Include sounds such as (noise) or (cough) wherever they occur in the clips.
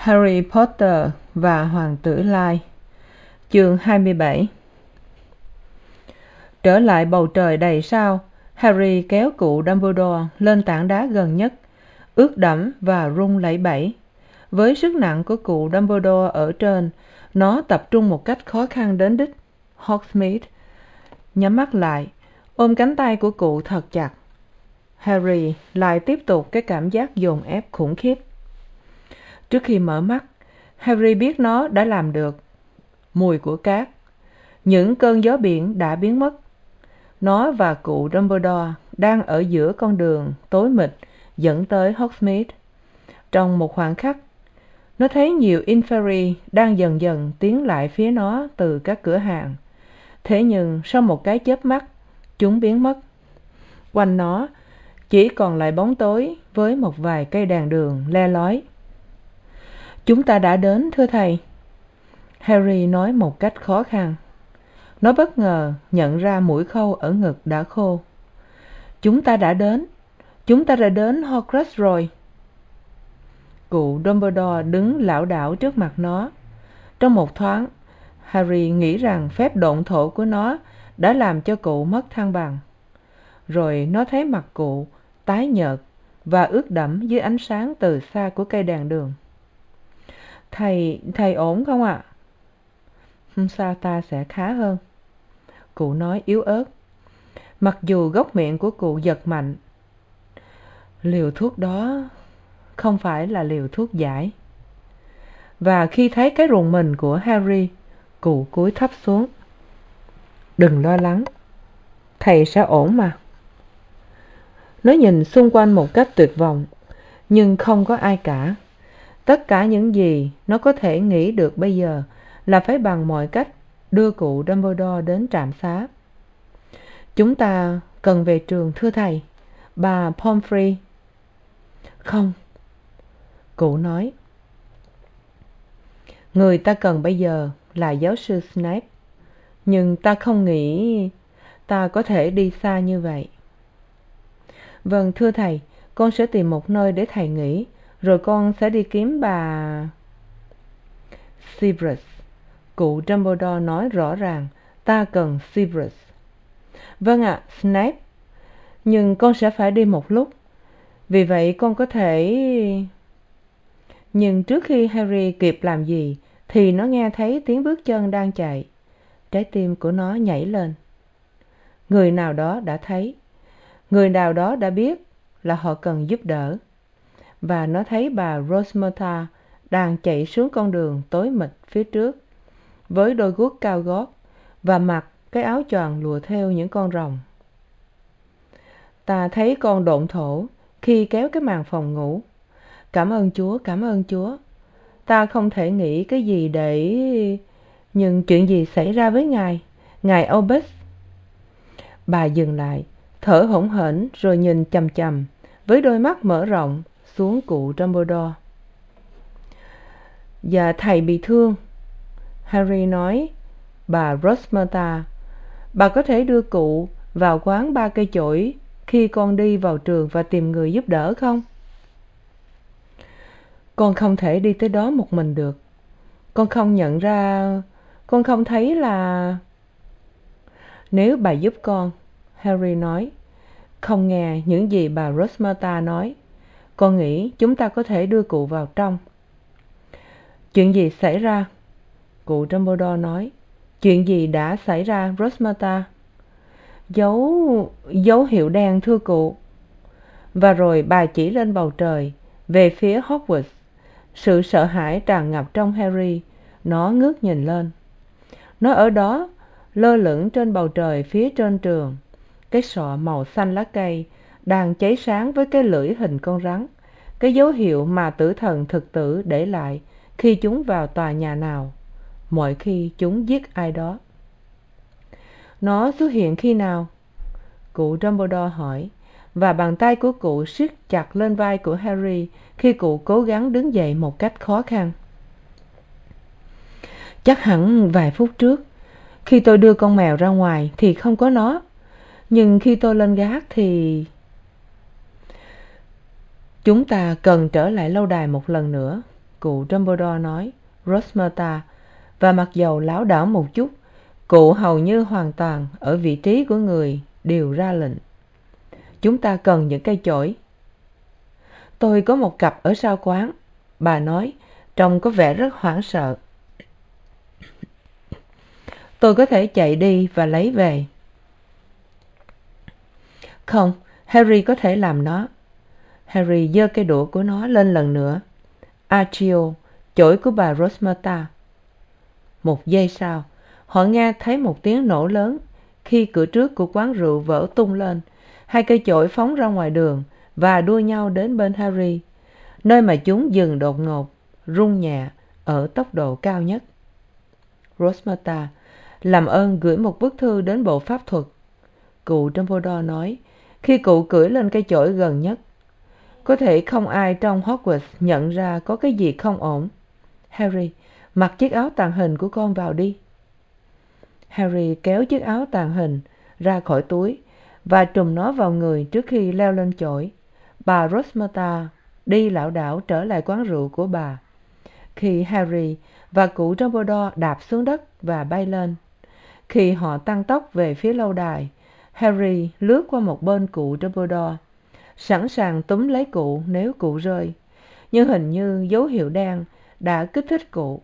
harry potter và hoàng tử lai. Chương hai mươi bảy. Trở lại bầu trời đầy sao, harry kéo cụ dumbledore lên tảng đá gần nhất, ướt đẫm và rung lẩy bẩy. Với sức nặng của cụ dumbledore ở trên, nó tập trung một cách khó khăn đến đích. Hogsmeade nhắm mắt lại, ôm cánh tay của cụ thật chặt. Harry lại tiếp tục cái cảm giác dồn ép khủng khiếp trước khi mở mắt, harry biết nó đã làm được. Mùi của cát, những cơn gió biển đã biến mất. Nó và cụ dumbledore đang ở giữa con đường tối mịt dẫn tới hogsmeade. Trong một khoảng khắc, nó thấy nhiều inferi đang dần dần tiến lại phía nó từ các cửa hàng. Thế nhưng sau một cái chớp mắt, chúng biến mất. Quanh nó chỉ còn lại bóng tối với một vài cây đèn đường le lói chúng ta đã đến, thưa thầy. Harry nói một cách khó khăn. Nó bất ngờ nhận ra mũi khâu ở ngực đã khô. Chúng ta đã đến. Chúng ta đã đến horcrux rồi. Cụ dumbledore đứng lảo đảo trước mặt nó. Trong một thoáng, harry nghĩ rằng phép độn thổ của nó đã làm cho cụ mất thăng bằng. Rồi nó thấy mặt cụ tái nhợt và ướt đẫm dưới ánh sáng từ xa của cây đèn đường thầy thầy ổn không ạ? Hôm ta sẽ khá hơn. Cụ nói yếu ớt. Mặc dù góc miệng của cụ giật mạnh, liều thuốc đó không phải là liều thuốc giải. Và khi thấy cái rùng mình của harry, cụ cúi thấp xuống. Đừng lo lắng, thầy sẽ ổn mà. Nó nhìn xung quanh một cách tuyệt vọng, nhưng không có ai cả tất cả những gì nó có thể nghĩ được bây giờ là phải bằng mọi cách đưa cụ dumbledore đến trạm xá. Chúng ta cần về trường, thưa thầy. Bà pomfrey. Không, cụ nói. Người ta cần bây giờ là giáo sư snape. Nhưng ta không nghĩ ta có thể đi xa như vậy. Vâng thưa thầy, con sẽ tìm một nơi để thầy nghỉ rồi con sẽ đi kiếm bà severus. Cụ dumbledore nói rõ ràng, ta cần severus. Vâng ạ, snape. Nhưng con sẽ phải đi một lúc. Vì vậy con có thể nhưng trước khi harry kịp làm gì, thì nó nghe thấy tiếng bước chân đang chạy. Trái tim của nó nhảy lên. Người nào đó đã thấy. Người nào đó đã biết là họ cần giúp đỡ và nó thấy bà rosmerta đang chạy xuống con đường tối mịt phía trước với đôi guốc cao gót và mặc cái áo choàng lùa theo những con rồng. Ta thấy con độn thổ khi kéo cái màn phòng ngủ. Cảm ơn chúa, cảm ơn chúa. Ta không thể nghĩ cái gì để nhưng chuyện gì xảy ra với ngài ngài obus bà dừng lại, thở hổn hển rồi nhìn c h với đôi mắt mở rộng xuống cụ dumbledore. Và thầy bị thương. Harry nói, bà rosmerta bà có thể đưa cụ vào quán ba cây chổi khi con đi vào trường và tìm người giúp đỡ không? Con không thể đi tới đó một mình được. Con không nhận ra, con không thấy là nếu bà giúp con, harry nói, không nghe những gì bà rosmerta nói con nghĩ chúng ta có thể đưa cụ vào trong. Chuyện gì xảy ra? Cụ dumbledore nói. Chuyện gì đã xảy ra rosmerta dấu dấu hiệu đen, thưa cụ. Và rồi bà chỉ lên bầu trời, về phía hogwarts. Sự sợ hãi tràn ngập trong harry, nó ngước nhìn lên. Nó ở đó, lơ lửng trên bầu trời phía trên trường. Cái sọ màu xanh lá cây đang cháy sáng với cái lưỡi hình con rắn, cái dấu hiệu mà tử thần thực tử để lại khi chúng vào tòa nhà nào, mọi khi chúng giết ai đó. Nó xuất hiện khi nào? Cụ dumbledore hỏi, và bàn tay của cụ siết chặt lên vai của harry khi cụ cố gắng đứng dậy một cách khó khăn. Chắc hẳn vài phút trước, khi tôi đưa con mèo ra ngoài thì không có nó, nhưng khi tôi lên gác thì chúng ta cần trở lại lâu đài một lần nữa, cụ dumbledore nói, rosmerta. Và mặc dầu lảo đảo một chút, cụ hầu như hoàn toàn ở vị trí của người đều ra lệnh. Chúng ta cần những cây chổi. Tôi có một cặp ở sau quán, bà nói, trông có vẻ rất hoảng sợ. Tôi có thể chạy đi và lấy về. Không, harry có thể làm nó harry giơ cây đũa của nó lên lần nữa. Archio chổi của bà rosmerta một giây sau, họ nghe thấy một tiếng nổ lớn. Khi cửa trước của quán rượu vỡ tung lên, hai cây chổi phóng ra ngoài đường và đua nhau đến bên harry, nơi mà chúng dừng đột ngột, rung nhẹ, ở tốc độ cao nhất. Rosmerta làm ơn gửi một bức thư đến bộ pháp thuật. Cụ dumbledore nói, khi cụ cưỡi lên cây chổi gần nhất có thể không ai trong hogwarts nhận ra có cái gì không ổn. Harry, mặc chiếc áo tàng hình của con vào đi. Harry kéo chiếc áo tàng hình ra khỏi túi và trùm nó vào người trước khi leo lên chổi. Bà rosmerta đi lảo đảo trở lại quán rượu của bà. Khi harry và cụ dumbledore đạp xuống đất và bay lên, khi họ tăng tốc về phía lâu đài, harry lướt qua một bên cụ dumbledore sẵn sàng túm lấy cụ nếu cụ rơi. Nhưng hình như dấu hiệu đen đã kích thích cụ.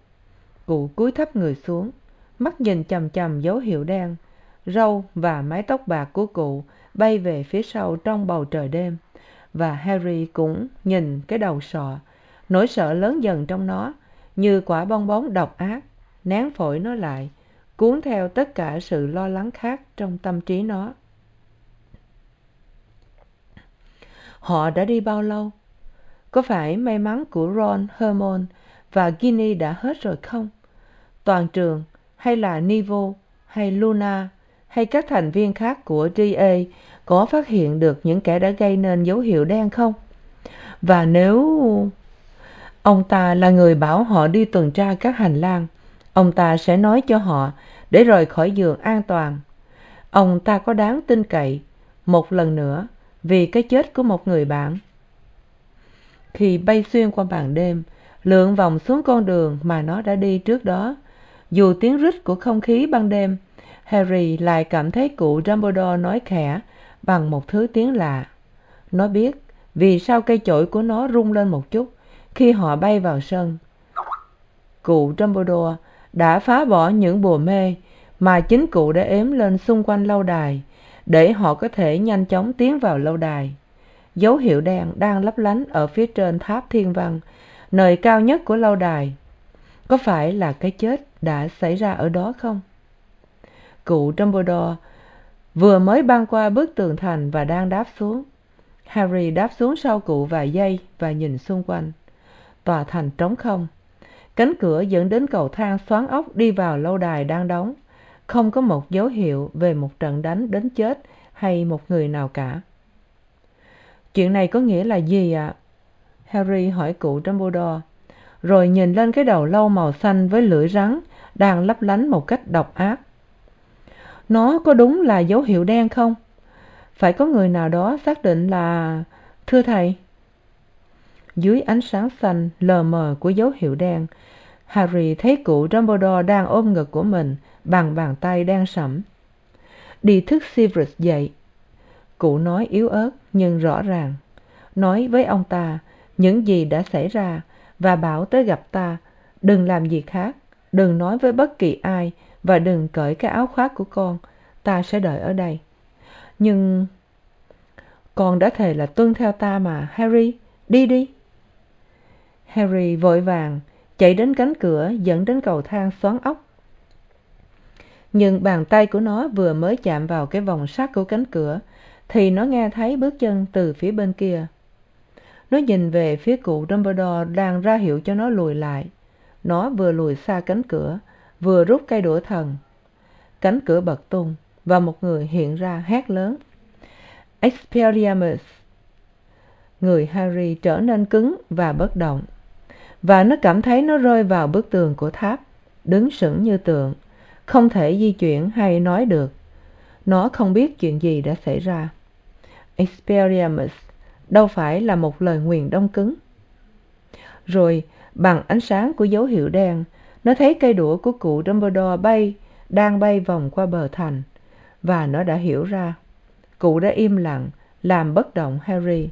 Cụ cúi thấp người xuống, mắt nhìn chằm chằm dấu hiệu đen, râu và mái tóc bạc của cụ bay về phía sau trong bầu trời đêm. Và harry cũng nhìn cái đầu sọ, nỗi sợ lớn dần trong nó, như quả bong bóng độc ác, nén phổi nó lại, cuốn theo tất cả sự lo lắng khác trong tâm trí nó. Họ đã đi bao lâu? Có phải may mắn của ron, hermione và ginny đã hết rồi không? Toàn trường, hay là neville hay luna, hay các thành viên khác của da có phát hiện được những kẻ đã gây nên dấu hiệu đen không? Và nếu ông ta là người bảo họ đi tuần tra các hành lang, ông ta sẽ nói cho họ để rời khỏi giường an toàn. Ông ta có đáng tin cậy. Một lần nữa vì cái chết của một người bạn. Khi bay xuyên qua màn đêm lượn vòng xuống con đường mà nó đã đi trước đó, dù tiếng rít của không khí ban đêm, harry lại cảm thấy cụ dumbledore nói khẽ bằng một thứ tiếng lạ. Nó biết vì sao cây chổi của nó rung lên một chút khi họ bay vào sân. Cụ dumbledore đã phá bỏ những bùa mê mà chính cụ đã ếm lên xung quanh lâu đài để họ có thể nhanh chóng tiến vào lâu đài. Dấu hiệu đen đang lấp lánh ở phía trên tháp thiên văn, nơi cao nhất của lâu đài. Có phải là cái chết đã xảy ra ở đó không? Cụ dumbledore vừa mới băng qua bức tường thành và đang đáp xuống. Harry đáp xuống sau cụ vài giây và nhìn xung quanh. Tòa thành trống không. Cánh cửa dẫn đến cầu thang xoắn ốc đi vào lâu đài đang đóng không có một dấu hiệu về một trận đánh đến chết hay một người nào cả. Chuyện này có nghĩa là gì ạ? Harry hỏi cụ dumbledore, rồi nhìn lên cái đầu lâu màu xanh với lưỡi rắn đang lấp lánh một cách độc ác. Nó có đúng là dấu hiệu đen không? Phải có người nào đó xác định là, thưa thầy. Dưới ánh sáng xanh lờ mờ của dấu hiệu đen, harry thấy cụ dumbledore đang ôm ngực của mình bằng bàn tay đen sẫm. Đi thức severus dậy. Cụ nói yếu ớt nhưng rõ ràng. Nói với ông ta, những gì đã xảy ra và bảo tới gặp ta, đừng làm gì khác, đừng nói với bất kỳ ai và đừng cởi cái áo khoác của con, ta sẽ đợi ở đây. Nhưng con đã thề là tuân theo ta mà, harry, đi đi. Harry vội vàng chạy đến cánh cửa dẫn đến cầu thang xoắn ốc nhưng bàn tay của nó vừa mới chạm vào cái vòng sắt của cánh cửa, thì nó nghe thấy bước chân từ phía bên kia. Nó nhìn về phía cụ dumbledore đang ra hiệu cho nó lùi lại. Nó vừa lùi xa cánh cửa, vừa rút cây đũa thần. Cánh cửa bật tung và một người hiện ra hét lớn. Expelliarmus! Người harry trở nên cứng và bất động. Và nó cảm thấy nó rơi vào bức tường của tháp, đứng sững như tượng không thể di chuyển hay nói được. Nó không biết chuyện gì đã xảy ra. Experiamus, đâu phải là một lời nguyền đông cứng. Rồi bằng ánh sáng của dấu hiệu đen nó thấy cây đũa của cụ dumbledore bay đang bay vòng qua bờ thành. Và nó đã hiểu ra cụ đã im lặng làm bất động harry.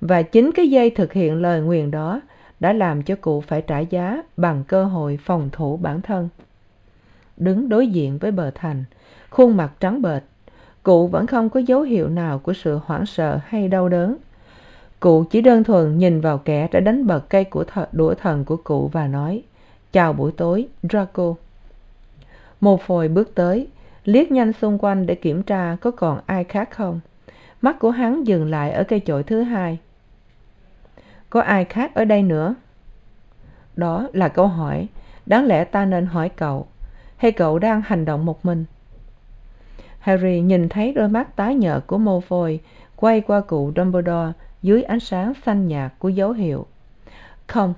Và chính cái dây thực hiện lời nguyền đó đã làm cho cụ phải trả giá bằng cơ hội phòng thủ bản thân đứng đối diện với bờ thành. Khuôn mặt trắng bệch, cụ vẫn không có dấu hiệu nào của sự hoảng sợ hay đau đớn. Cụ chỉ đơn thuần nhìn vào kẻ đã đánh bật cây của đũa thần của cụ và nói, chào buổi tối, draco. Mô phôi bước tới, liếc nhanh xung quanh để kiểm tra có còn ai khác không. Mắt của hắn dừng lại ở cây chổi thứ hai. Có ai khác ở đây nữa? Đó là câu hỏi, đáng lẽ ta nên hỏi cậu hay cậu đang hành động một mình? Harry nhìn thấy đôi mắt tái nhợt của mô phôi quay qua cụ dumbledore dưới ánh sáng xanh nhạt của dấu hiệu. Không,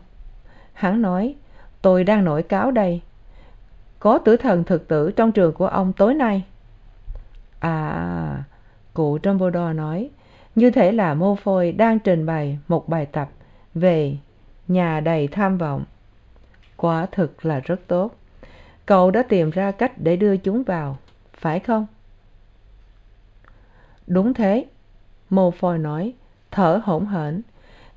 hắn nói, tôi đang nổi cáo đây. Có tử thần thực tử trong trường của ông tối nay. À cụ dumbledore nói, như thể là mô phôi đang trình bày một bài tập về nhà đầy tham vọng. Quả thực là rất tốt cậu đã tìm ra cách để đưa chúng vào, phải không? Đúng thế mô phôi nói, thở hổn hển.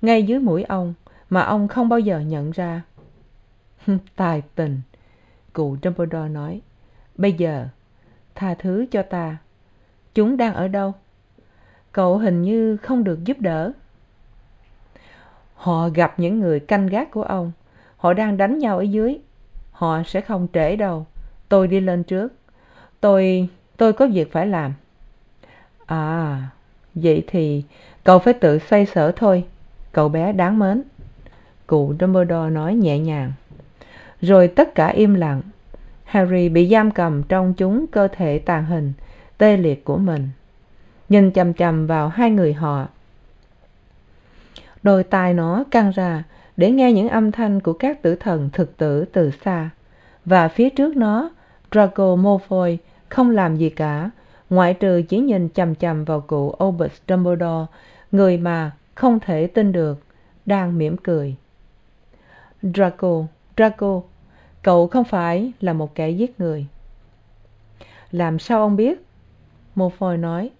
Ngay dưới mũi ông mà ông không bao giờ nhận ra. (laughs) Tài tình, cụ dumbledore nói. Bây giờ, tha thứ cho ta. Chúng đang ở đâu? Cậu hình như không được giúp đỡ. Họ gặp những người canh gác của ông. Họ đang đánh nhau ở dưới họ sẽ không trễ đâu. Tôi đi lên trước. Tôi tôi có việc phải làm. À vậy thì cậu phải tự xoay sở thôi. Cậu bé đáng mến. Cụ dumbledore nói nhẹ nhàng. Rồi tất cả im lặng. Harry bị giam cầm trong chúng cơ thể tàn hình, tê liệt của mình. Nhìn chằm chằm vào hai người họ. Đôi tai nó căng ra để nghe những âm thanh của các tử thần thực tử từ xa. Và phía trước nó draco malfoy không làm gì cả, ngoại trừ chỉ nhìn chằm chằm vào cụ albus dumbledore, người mà không thể tin được, đang mỉm cười. Draco draco, cậu không phải là một kẻ giết người. Làm sao ông biết? Malfoy nói.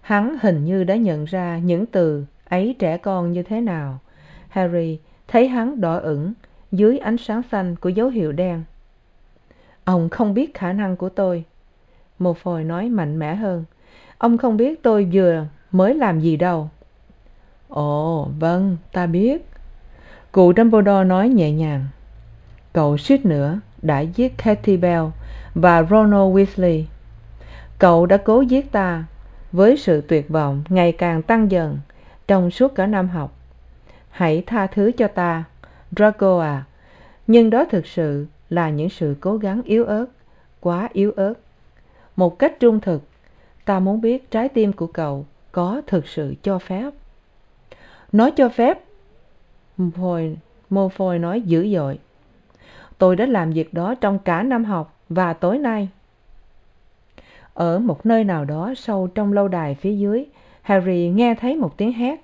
Hắn hình như đã nhận ra những từ ấy trẻ con như thế nào harry, thấy hắn đỏ ửng dưới ánh sáng xanh của dấu hiệu đen. Ông không biết khả năng của tôi. Một phồi nói mạnh mẽ hơn. Ông không biết tôi vừa mới làm gì đâu. Ồ vâng ta biết. Cụ dumbledore nói nhẹ nhàng. Cậu suýt nữa đã giết katy bell và ronald weasley. Cậu đã cố giết ta với sự tuyệt vọng ngày càng tăng dần trong suốt cả năm học hãy tha thứ cho ta draco à nhưng đó thực sự là những sự cố gắng yếu ớt, quá yếu ớt. Một cách trung thực, ta muốn biết trái tim của cậu có thực sự cho phép. Nó cho phép mô phôi nói dữ dội. Tôi đã làm việc đó trong cả năm học và tối nay. Ở một nơi nào đó sâu trong lâu đài phía dưới, harry nghe thấy một tiếng hét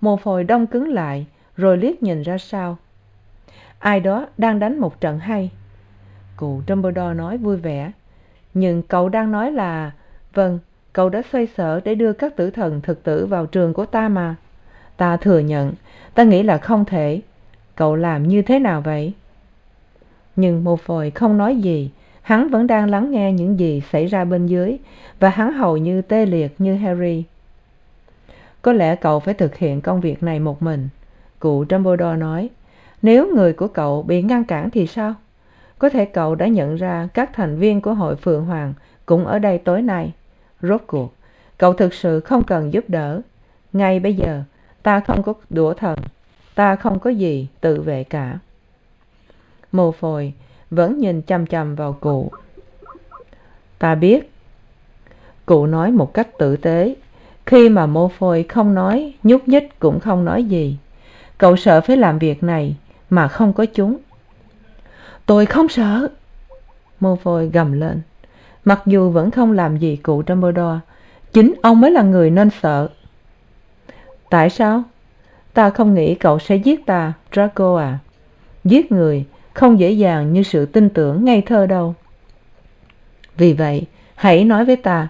mồ phồi đông cứng lại, rồi liếc nhìn ra sau. Ai đó đang đánh một trận hay. Cụ dumbledore nói vui vẻ. Nhưng cậu đang nói là vâng cậu đã xoay sở để đưa các tử thần thực tử vào trường của ta mà. Ta thừa nhận, ta nghĩ là không thể. Cậu làm như thế nào vậy? Nhưng mô phồi không nói gì. Hắn vẫn đang lắng nghe những gì xảy ra bên dưới, và hắn hầu như tê liệt như harry có lẽ cậu phải thực hiện công việc này một mình. Cụ dumbledore nói, nếu người của cậu bị ngăn cản thì sao? Có thể cậu đã nhận ra các thành viên của hội phượng hoàng cũng ở đây tối nay. Rốt cuộc, cậu thực sự không cần giúp đỡ. Ngay bây giờ, ta không có đũa thần, ta không có gì tự vệ cả. Mồ phồi vẫn nhìn chằm chằm vào cụ. Ta biết. Cụ nói một cách tử tế khi mà mô phôi không nói, nhúc nhích cũng không nói gì. Cậu sợ phải làm việc này mà không có chúng. Tôi không sợ. Mô phôi gầm lên. Mặc dù vẫn không làm gì cụ dumbledore, chính ông mới là người nên sợ. Tại sao? Ta không nghĩ cậu sẽ giết ta, draco à. Giết người không dễ dàng như sự tin tưởng ngây thơ đâu. Vì vậy, hãy nói với ta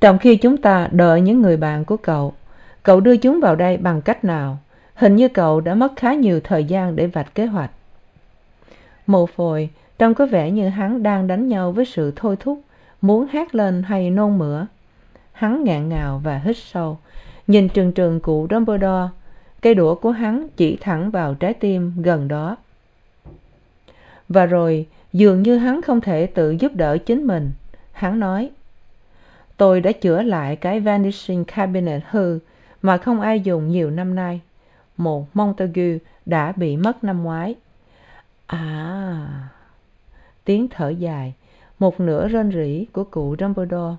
trong khi chúng ta đợi những người bạn của cậu cậu đưa chúng vào đây bằng cách nào? Hình như cậu đã mất khá nhiều thời gian để vạch kế hoạch. Mồ phồi trông có vẻ như hắn đang đánh nhau với sự thôi thúc, muốn hét lên hay nôn mửa. Hắn ngạn ngào và hít sâu, nhìn trừng trừng cụ dumbledore. Cây đũa của hắn chỉ thẳng vào trái tim gần đó. Và rồi, dường như hắn không thể tự giúp đỡ chính mình. Hắn nói tôi đã chữa lại cái vanishing cabinet hư mà không ai dùng nhiều năm nay. Một montague đã bị mất năm ngoái. À tiếng thở dài một nửa rên rỉ của cụ dumbledore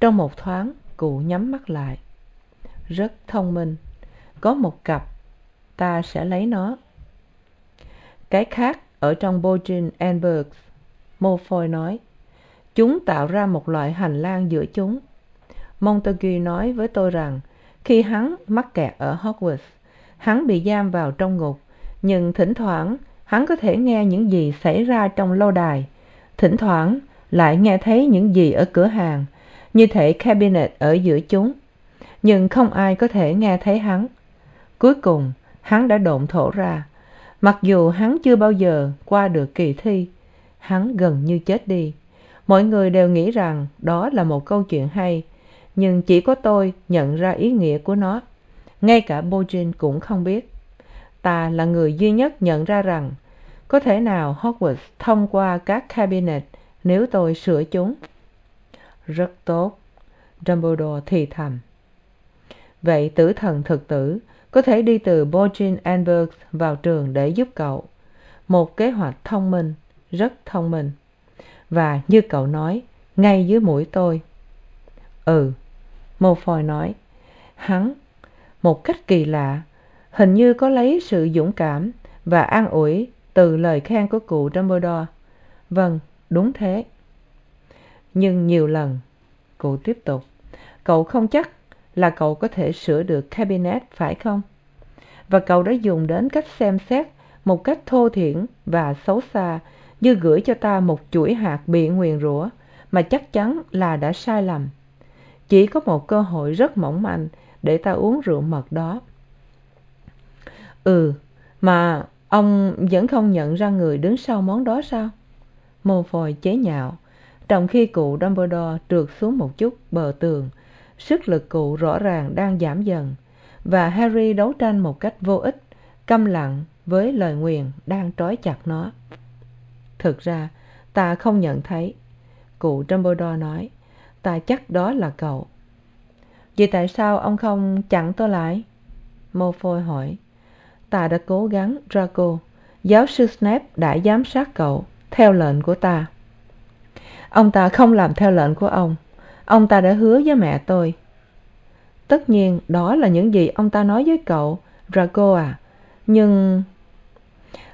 trong một thoáng cụ nhắm mắt lại. Rất thông minh có một cặp ta sẽ lấy nó. Cái khác ở trong bogin Enbergs, Mofoy nói chúng tạo ra một loại hành lang giữa chúng. Montague nói với tôi rằng, khi hắn mắc kẹt ở hogwarts, hắn bị giam vào trong ngục. Nhưng thỉnh thoảng, hắn có thể nghe những gì xảy ra trong lâu đài. Thỉnh thoảng, lại nghe thấy những gì ở cửa hàng, như thể cabinet ở giữa chúng. Nhưng không ai có thể nghe thấy hắn. Cuối cùng, hắn đã độn thổ ra. Mặc dù hắn chưa bao giờ qua được kỳ thi, hắn gần như chết đi mọi người đều nghĩ rằng đó là một câu chuyện hay, nhưng chỉ có tôi nhận ra ý nghĩa của nó. Ngay cả bogin cũng không biết. Ta là người duy nhất nhận ra rằng, có thể nào hogwarts thông qua các cabinet nếu tôi sửa chúng? Rất tốt. Dumbledore thì thầm. Vậy tử thần thực tử có thể đi từ bogin Enberg vào trường để giúp cậu. Một kế hoạch thông minh, rất thông minh và như cậu nói, ngay dưới mũi tôi. Ừ malfoy nói. Hắn, một cách kỳ lạ, hình như có lấy sự dũng cảm và an ủi từ lời khen của cụ dumbledore. Vâng đúng thế. Nhưng nhiều lần, cụ tiếp tục, cậu không chắc là cậu có thể sửa được cabinet, phải không? Và cậu đã dùng đến cách xem xét một cách thô thiển và xấu xa như gửi cho ta một chuỗi hạt bị nguyền rủa, mà chắc chắn là đã sai lầm. Chỉ có một cơ hội rất mỏng manh để ta uống rượu mật đó. Ừ mà ông vẫn không nhận ra người đứng sau món đó sao? Mô phôi chế nhạo, trong khi cụ dumbledore trượt xuống một chút bờ tường, sức lực cụ rõ ràng đang giảm dần, và harry đấu tranh một cách vô ích, câm lặng với lời nguyền đang trói chặt nó thực ra, ta không nhận thấy. Cụ dumbledore nói, ta chắc đó là cậu. Vậy tại sao ông không chặn tôi lại? Mô phôi hỏi. Ta đã cố gắng, draco. Giáo sư snape đã giám sát cậu, theo lệnh của ta. Ông ta không làm theo lệnh của ông. Ông ta đã hứa với mẹ tôi. Tất nhiên, đó là những gì ông ta nói với cậu, draco à. Nhưng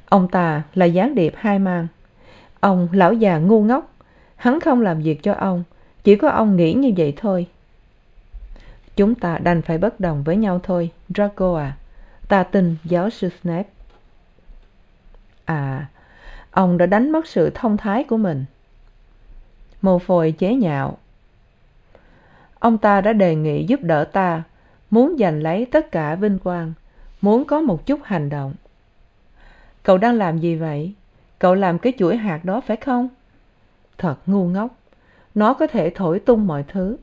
ông ta là gián điệp hai mang ông lão già ngu ngốc. Hắn không làm việc cho ông, chỉ có ông nghĩ như vậy thôi. Chúng ta đành phải bất đồng với nhau thôi, draco à. Ta tin giáo sư snape. À ông đã đánh mất sự thông thái của mình. Mồ phồi chế nhạo. Ông ta đã đề nghị giúp đỡ ta, muốn giành lấy tất cả vinh quang, muốn có một chút hành động. Cậu đang làm gì vậy? Cậu làm cái chuỗi hạt đó phải không? Thật ngu ngốc. Nó có thể thổi tung mọi thứ.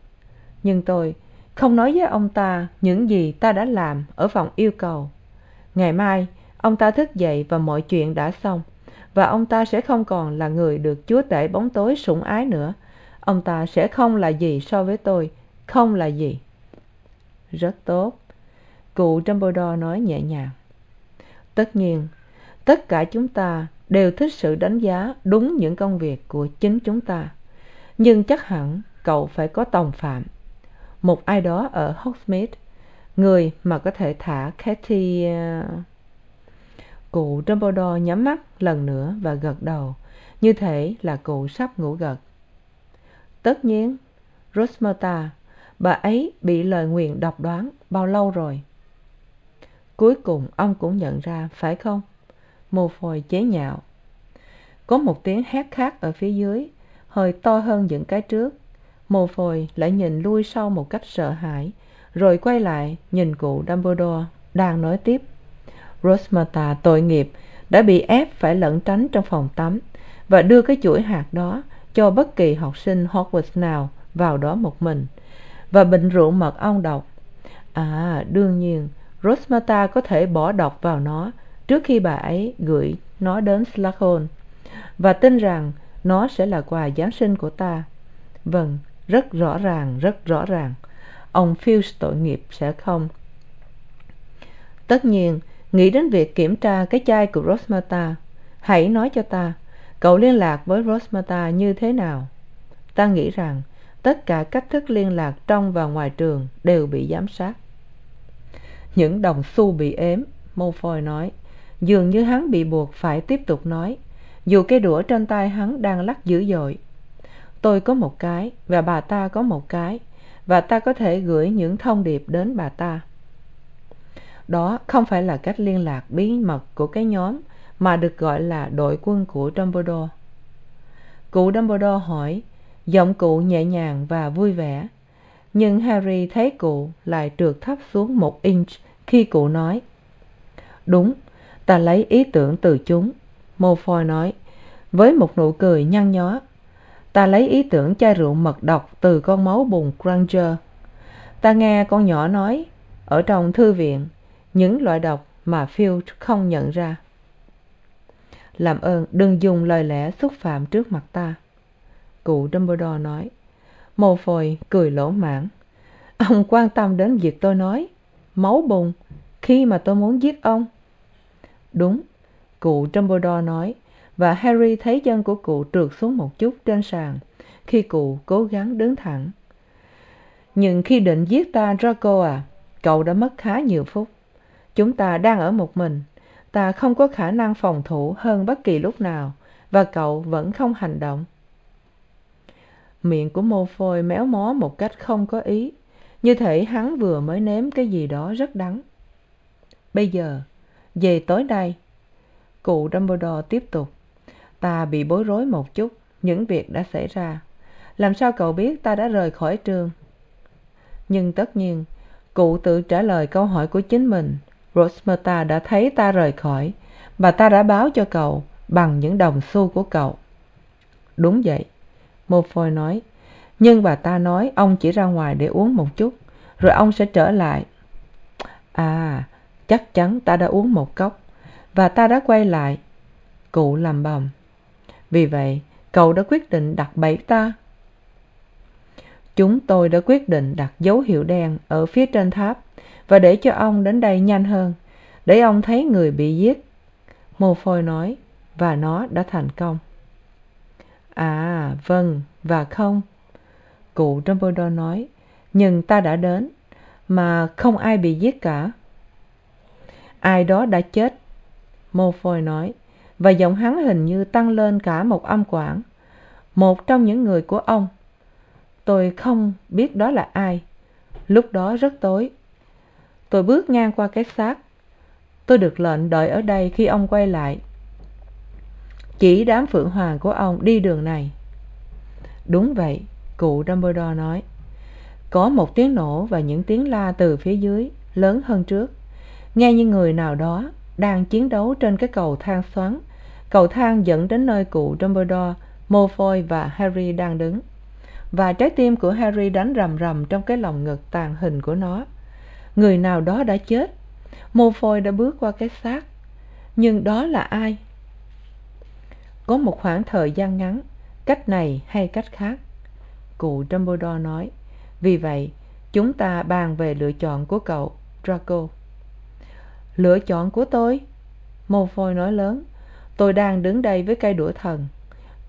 Nhưng tôi không nói với ông ta những gì ta đã làm ở phòng yêu cầu. Ngày mai, ông ta thức dậy và mọi chuyện đã xong. Và ông ta sẽ không còn là người được chúa tể bóng tối sủng ái nữa. Ông ta sẽ không là gì so với tôi. Không là gì. Rất tốt. Cụ dumbledore nói nhẹ nhàng. Tất nhiên, tất cả chúng ta đều thích sự đánh giá đúng những công việc của chính chúng ta. Nhưng chắc hẳn cậu phải có tòng phạm. Một ai đó ở hogsmeade, người mà có thể thả cathy ờ, cụ dumbledore nhắm mắt lần nữa và gật đầu. Như thể là cụ sắp ngủ gật. Tất nhiên rosmerta bà ấy bị lời nguyền độc đoán bao lâu rồi? Cuối cùng ông cũng nhận ra, phải không? Mô phôi chế nhạo. Có một tiếng hét khác ở phía dưới, hơi to hơn những cái trước. Mô phôi lại nhìn lui sau một cách sợ hãi, rồi quay lại nhìn cụ dumbledore đang nói tiếp. Rosmerta tội nghiệp, đã bị ép phải lẩn tránh trong phòng tắm và đưa cái chuỗi hạt đó cho bất kỳ học sinh hogwarts nào vào đó một mình và bình rượu mật ong độc. À đương nhiên rosmerta có thể bỏ độc vào nó trước khi bà ấy gửi nó đến s và tin rằng nó sẽ là quà giáng sinh của ta. Vâng rất rõ ràng, rất rõ ràng. Ông filch tội nghiệp sẽ không. Tất nhiên, nghĩ đến việc kiểm tra cái chai của rosmerta hãy nói cho ta, cậu liên lạc với rosmerta như thế nào? Ta nghĩ rằng tất cả cách thức liên lạc trong và ngoài trường đều bị giám sát. Những đồng xu bị ếm, malfoy nói dường như hắn bị buộc phải tiếp tục nói. Dù cây đũa trên tay hắn đang lắc dữ dội. Tôi có một cái, và bà ta có một cái, và ta có thể gửi những thông điệp đến bà ta. Đó không phải là cách liên lạc bí mật của cái nhóm, mà được gọi là đội quân của dumbledore. Cụ dumbledore hỏi, giọng cụ nhẹ nhàng và vui vẻ, nhưng harry thấy cụ lại trượt thấp xuống một inch khi cụ nói, đúng ta lấy ý tưởng từ chúng. Mô phôi nói, với một nụ cười nhăn nhó, ta lấy ý tưởng chai rượu mật độc từ con máu bùn granger. Ta nghe con nhỏ nói, ở trong thư viện, những loại độc mà Phil không nhận ra. Làm ơn, đừng dùng lời lẽ xúc phạm trước mặt ta. Cụ dumbledore nói mô phôi cười lỗ mãn ông quan tâm đến việc tôi nói, máu bùn, khi mà tôi muốn giết ông đúng, cụ dumbledore nói, và harry thấy chân của cụ trượt xuống một chút trên sàn khi cụ cố gắng đứng thẳng. Nhưng khi định giết ta, draco à cậu đã mất khá nhiều phút chúng ta đang ở một mình, ta không có khả năng phòng thủ hơn bất kỳ lúc nào, và cậu vẫn không hành động. Miệng của mô phôi méo mó một cách không có ý, như thể hắn vừa mới nếm cái gì đó rất đắng. Bây giờ về tối nay cụ dumbledore tiếp tục. Ta bị bối rối một chút. Những việc đã xảy ra. Làm sao cậu biết ta đã rời khỏi trường? Nhưng tất nhiên, cụ tự trả lời câu hỏi của chính mình. Rosmerta đã thấy ta rời khỏi và ta đã báo cho cậu bằng những đồng xu của cậu. Đúng vậy, malfoy nói. Nhưng bà ta nói ông chỉ ra ngoài để uống một chút, rồi ông sẽ trở lại. À chắc chắn ta đã uống một cốc, và ta đã quay lại, cụ làm bầm. Vì vậy, cậu đã quyết định đặt bẫy ta. Chúng tôi đã quyết định đặt dấu hiệu đen ở phía trên tháp và để cho ông đến đây nhanh hơn, để ông thấy người bị giết. Mô phôi nói, và nó đã thành công. À vâng và không. Cụ dumbledore nói, nhưng ta đã đến, mà không ai bị giết cả ai đó đã chết mô nói, và giọng hắn hình như tăng lên cả một âm quãng một trong những người của ông. Tôi không biết đó là ai. Lúc đó rất tối. Tôi bước ngang qua cái xác. Tôi được lệnh đợi ở đây khi ông quay lại. Chỉ đám phượng hoàng của ông đi đường này. Đúng vậy, cụ dumbledore nói. Có một tiếng nổ và những tiếng la từ phía dưới lớn hơn trước nghe như người nào đó đang chiến đấu trên cái cầu thang xoắn, cầu thang dẫn đến nơi cụ dumbledore, malfoy và harry đang đứng. Và trái tim của harry đánh rầm rầm trong cái lòng ngực tàn hình của nó. Người nào đó đã chết. Malfoy đã bước qua cái xác. Nhưng đó là ai? Có một khoảng thời gian ngắn, cách này hay cách khác, cụ dumbledore nói. Vì vậy, chúng ta bàn về lựa chọn của cậu, draco lựa chọn của tôi. Malfoy nói lớn, tôi đang đứng đây với cây đũa thần.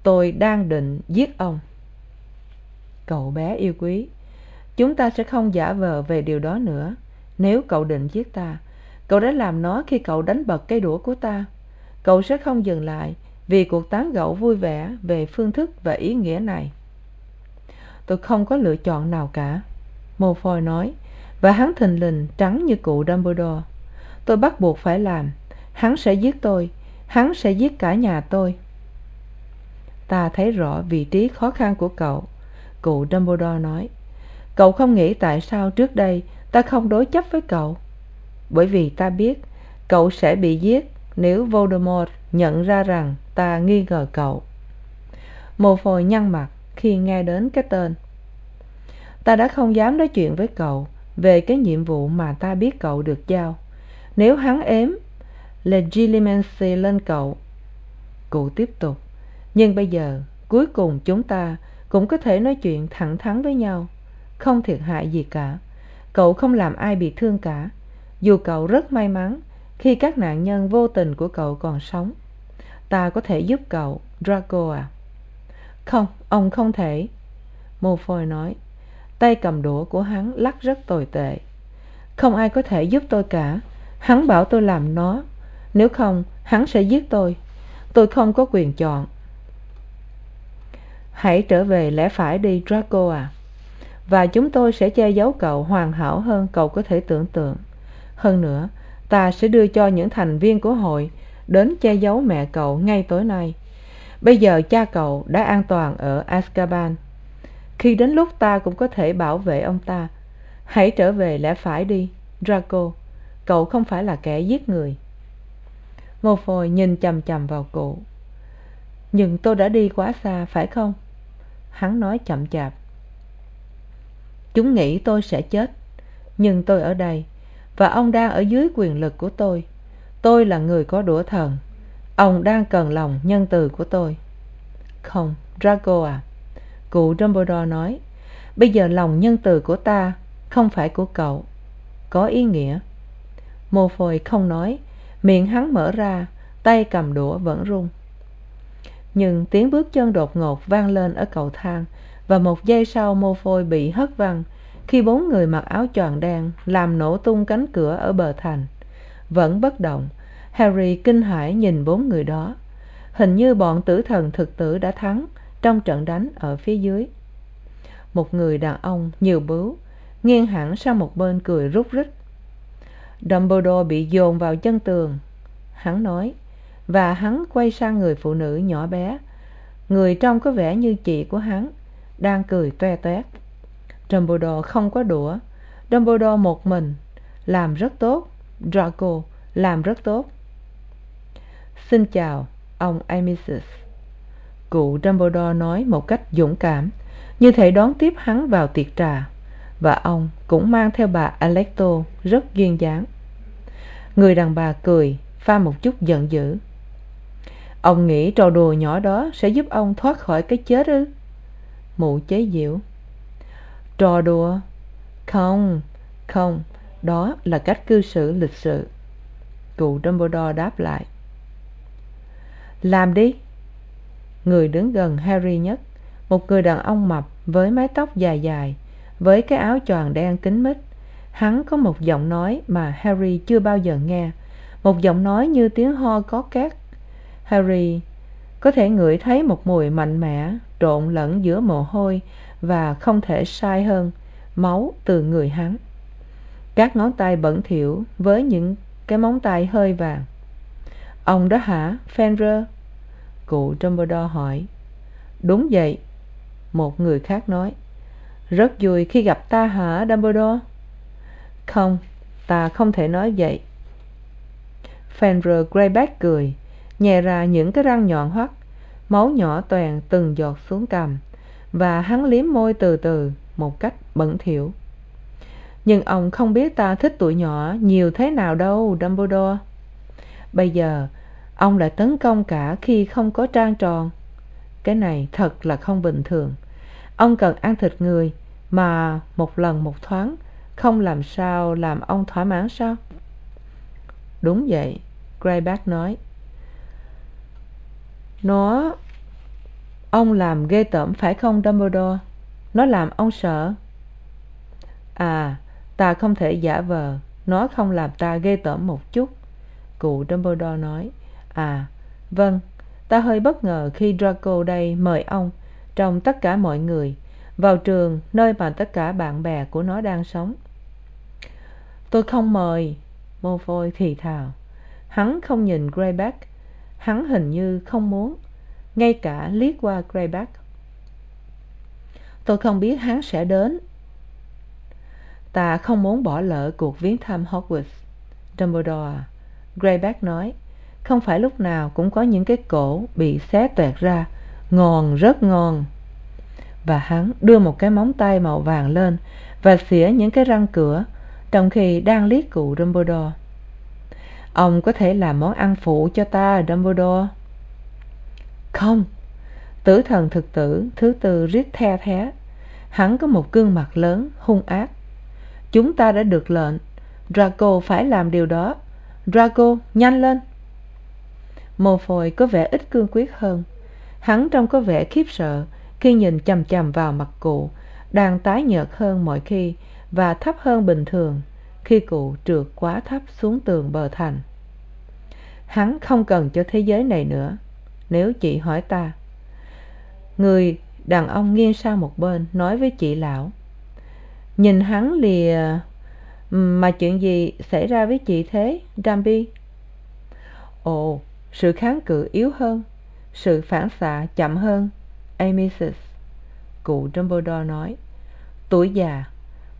Tôi đang định giết ông. Cậu bé yêu quý, chúng ta sẽ không giả vờ về điều đó nữa. Nếu cậu định giết ta, cậu đã làm nó khi cậu đánh bật cây đũa của ta. Cậu sẽ không dừng lại vì cuộc tán gẫu vui vẻ về phương thức và ý nghĩa này. Tôi không có lựa chọn nào cả mô phôi nói, và hắn thình lình trắng như cụ dumbledore tôi bắt buộc phải làm. Hắn sẽ giết tôi. Hắn sẽ giết cả nhà tôi. Ta thấy rõ vị trí khó khăn của cậu. Cụ dumbledore nói, cậu không nghĩ tại sao trước đây ta không đối chấp với cậu? Bởi vì ta biết cậu sẽ bị giết nếu voldemort nhận ra rằng ta nghi ngờ cậu. Mồ phồi nhăn mặt khi nghe đến cái tên. Ta đã không dám nói chuyện với cậu về cái nhiệm vụ mà ta biết cậu được giao nếu hắn ếm legilimency lên cậu. Cụ tiếp tục, nhưng bây giờ, cuối cùng chúng ta cũng có thể nói chuyện thẳng thắn với nhau. Không thiệt hại gì cả. Cậu không làm ai bị thương cả. Dù cậu rất may mắn khi các nạn nhân vô tình của cậu còn sống. Ta có thể giúp cậu draco à? Không, ông không thể. Malfoy nói. Tay cầm đũa của hắn lắc rất tồi tệ. Không ai có thể giúp tôi cả hắn bảo tôi làm nó. Nếu không, hắn sẽ giết tôi. Tôi không có quyền chọn. Hãy trở về lẽ phải đi, draco à. Và chúng tôi sẽ che giấu cậu hoàn hảo hơn cậu có thể tưởng tượng. Hơn nữa, ta sẽ đưa cho những thành viên của hội đến che giấu mẹ cậu ngay tối nay. Bây giờ cha cậu đã an toàn ở azkaban. Khi đến lúc ta cũng có thể bảo vệ ông ta. Hãy trở về lẽ phải đi, draco cậu không phải là kẻ giết người. Ngô phôi nhìn chằm chằm vào cụ. Nhưng tôi đã đi quá xa, phải không? Hắn nói chậm chạp. Chúng nghĩ tôi sẽ chết, nhưng tôi ở đây, và ông đang ở dưới quyền lực của tôi. Tôi là người có đũa thần. Ông đang cần lòng nhân từ của tôi. Không, drago à. Cụ dumbledore nói, bây giờ lòng nhân từ của ta không phải của cậu. Có ý nghĩa mô phôi không nói. Miệng hắn mở ra, tay cầm đũa vẫn run nhưng tiếng bước chân đột ngột vang lên ở cầu thang, và một giây sau mô phôi bị hất văng, khi bốn người mặc áo choàng đen làm nổ tung cánh cửa ở bờ thành. Vẫn bất động, harry kinh hãi nhìn bốn người đó. Hình như bọn tử thần thực tử đã thắng trong trận đánh ở phía dưới. Một người đàn ông nhiều bướu, nghiêng hẳn sang một bên cười rút rít dumbledore bị dồn vào chân tường. Hắn nói, và hắn quay sang người phụ nữ nhỏ bé. Người trông có vẻ như chị của hắn, đang cười toe toét. Dumbledore không có đũa dumbledore một mình, làm rất tốt. Draco làm rất tốt. Xin chào, ông amisus cụ dumbledore nói một cách dũng cảm, như thể đón tiếp hắn vào tiệc trà. Và ông cũng mang theo bà alecto rất duyên dáng người đàn bà cười, pha một chút giận dữ. Ông nghĩ trò đùa nhỏ đó sẽ giúp ông thoát khỏi cái chết ư? Mụ chế giễu. Trò đùa? Không không, đó là cách cư xử lịch sự. Cụ dumbledore đáp lại. Làm đi. Người đứng gần harry nhất, một người đàn ông mập với mái tóc dài dài, với cái áo choàng đen kín mít hắn có một giọng nói mà harry chưa bao giờ nghe. Một giọng nói như tiếng ho có cát. Harry, có thể ngửi thấy một mùi mạnh mẽ, trộn lẫn giữa mồ hôi và không thể sai hơn, máu từ người hắn. Các ngón tay bẩn thỉu với những cái móng tay hơi vàng. Ông đó hả, fenrir? Cụ dumbledore hỏi. Đúng vậy, một người khác nói. Rất vui khi gặp ta hả, dumbledore? Không, ta không thể nói vậy. Fenrir greyback cười, nhè ra những cái răng nhọn hoắt, máu nhỏ toàn từng giọt xuống cằm, và hắn liếm môi từ từ một cách bẩn thỉu. Nhưng ông không biết ta thích tụi nhỏ nhiều thế nào đâu, dumbledore. Bây giờ, ông lại tấn công cả khi không có trang tròn. Cái này thật là không bình thường. Ông cần ăn thịt người mà một lần một thoáng không làm sao làm ông thỏa mãn sao? Đúng vậy, greyback nói. Nó, ông làm ghê tởm phải không, dumbledore? Nó làm ông sợ. À ta không thể giả vờ, nó không làm ta ghê tởm một chút, cụ dumbledore nói. À vâng ta hơi bất ngờ khi draco đây mời ông, trong tất cả mọi người, vào trường nơi mà tất cả bạn bè của nó đang sống tôi không mời. Mô phôi thì thào. Hắn không nhìn greyback. Hắn hình như không muốn. Ngay cả liếc qua greyback. Tôi không biết hắn sẽ đến. Ta không muốn bỏ lỡ cuộc viếng thăm hogwarts. Dumbledore à, greyback nói. Không phải lúc nào cũng có những cái cổ bị xé toẹt ra. Ngon, rất ngon. Và hắn đưa một cái móng tay màu vàng lên và xỉa những cái răng cửa trong khi đang liếc cụ dumbledore. Ông có thể làm món ăn phụ cho ta, dumbledore? Không. Tử thần thực tử, thứ tư rít the thé hắn có một gương mặt lớn, hung ác. Chúng ta đã được lệnh. Draco phải làm điều đó. Draco nhanh lên. Mồ phôi có vẻ ít cương quyết hơn. Hắn trông có vẻ khiếp sợ khi nhìn chằm chằm vào mặt cụ, đang tái nhợt hơn mọi khi và thấp hơn bình thường khi cụ trượt quá thấp xuống tường bờ thành. Hắn không cần cho thế giới này nữa. Nếu chị hỏi ta, người đàn ông nghiêng sang một bên nói với chị lão, nhìn hắn lìa, mà chuyện gì xảy ra với chị thế Danby ồ, sự kháng cự yếu hơn, sự phản xạ chậm hơn amisis cụ dumbledore nói. Tuổi già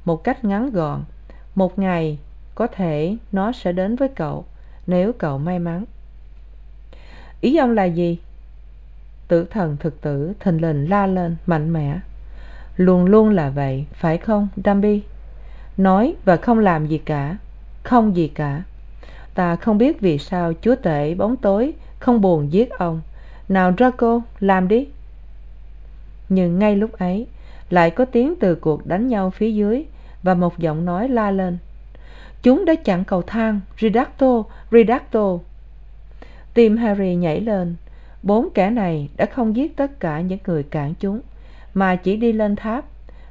một cách ngắn gọn. Một ngày, có thể nó sẽ đến với cậu, nếu cậu may mắn. Ý ông là gì? Tử thần thực tử, thình lình la lên, mạnh mẽ. Luôn luôn là vậy, phải không Danby nói và không làm gì cả, không gì cả. Ta không biết vì sao chúa tể bóng tối, không buồn giết ông. Nào, draco, làm đi. Nhưng ngay lúc ấy, lại có tiếng từ cuộc đánh nhau phía dưới và một giọng nói la lên. Chúng đã chặn cầu thang, redacto redacto. Tim harry nhảy lên. Bốn kẻ này đã không giết tất cả những người cản chúng, mà chỉ đi lên tháp.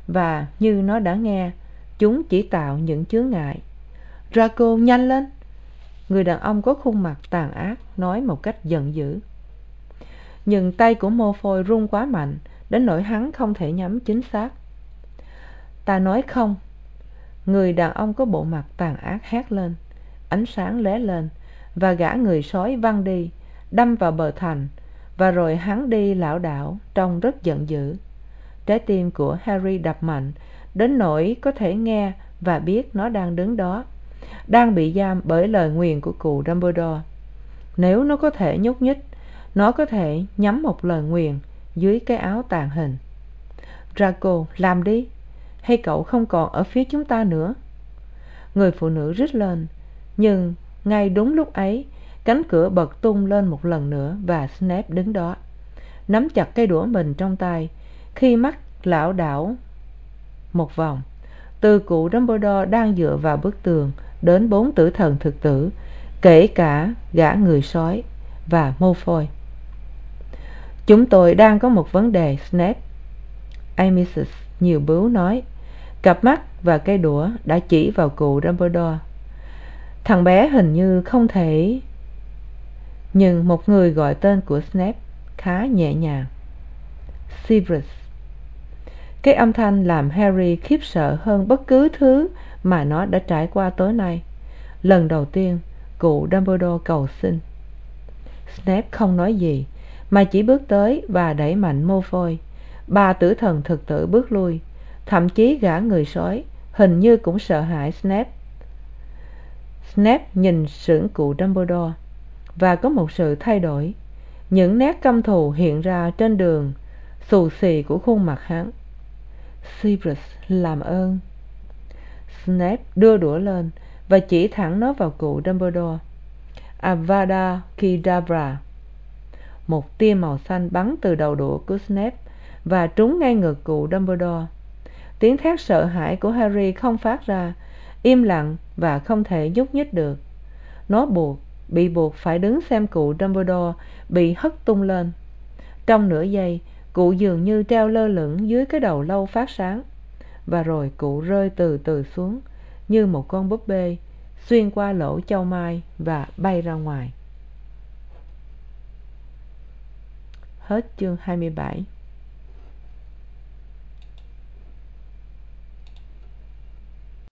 Và như nó đã nghe, chúng chỉ tạo những chướng ngại. Draco nhanh lên. Người đàn ông có khuôn mặt tàn ác, nói một cách giận dữ. Nhưng tay của mô phôi run quá mạnh, đến nỗi hắn không thể nhắm chính xác. Ta nói không người đàn ông có bộ mặt tàn ác hét lên, ánh sáng lóe lên, và gã người sói văng đi, đâm vào bờ thành, và rồi hắn đi lảo đảo trông rất giận dữ. Trái tim của harry đập mạnh, đến nỗi có thể nghe và biết nó đang đứng đó, đang bị giam bởi lời nguyền của cụ dumbledore. Nếu nó có thể nhúc nhích, nó có thể nhắm một lời nguyền dưới cái áo tàn hình. Draco, làm đi hay cậu không còn ở phía chúng ta nữa? Người phụ nữ rít lên, nhưng ngay đúng lúc ấy, cánh cửa bật tung lên một lần nữa và Snap đứng đó, nắm chặt cây đũa mình trong tay, khi mắt lảo đảo một vòng. Từ cụ dumbledore đang dựa vào bức tường đến bốn tử thần thực tử, kể cả gã người sói và mô phôi. Chúng tôi đang có một vấn đề Snap. amisus nhiều bướu nói cặp mắt và cây đũa đã chỉ vào cụ dumbledore. Thằng bé hình như không thể, nhưng một người gọi tên của snape khá nhẹ nhàng. Severus. Cái âm thanh làm harry khiếp sợ hơn bất cứ thứ mà nó đã trải qua tối nay. Lần đầu tiên, cụ dumbledore cầu xin. Snape không nói gì, mà chỉ bước tới và đẩy mạnh mô phôi ba tử thần thực tử bước lui thậm chí gã người sói hình như cũng sợ hãi snape. Snape nhìn sững cụ dumbledore và có một sự thay đổi. Những nét căm thù hiện ra trên đường, xù xì của khuôn mặt hắn. Sirius làm ơn. Snape đưa đũa lên và chỉ thẳng nó vào cụ dumbledore. Avada kedavra, một tia màu xanh bắn từ đầu đũa của snape và trúng ngay ngực cụ dumbledore tiếng thét sợ hãi của harry không phát ra, im lặng và không thể nhúc nhích được. Nó buộc, bị buộc phải đứng xem cụ dumbledore bị hất tung lên. Trong nửa giây, cụ dường như treo lơ lửng dưới cái đầu lâu phát sáng. Và rồi cụ rơi từ từ xuống, như một con búp bê, xuyên qua lỗ châu mai và bay ra ngoài. Hết chương hai mươi bảy.